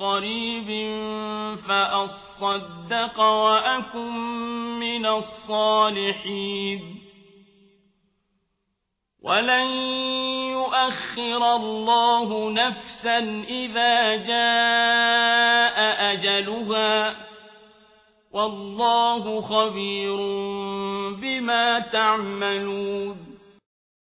قريب فأصدق وأكن من الصالحين. ولن يؤخر الله نفسا إذا جاء أجلها. والله خبير بما تعملون.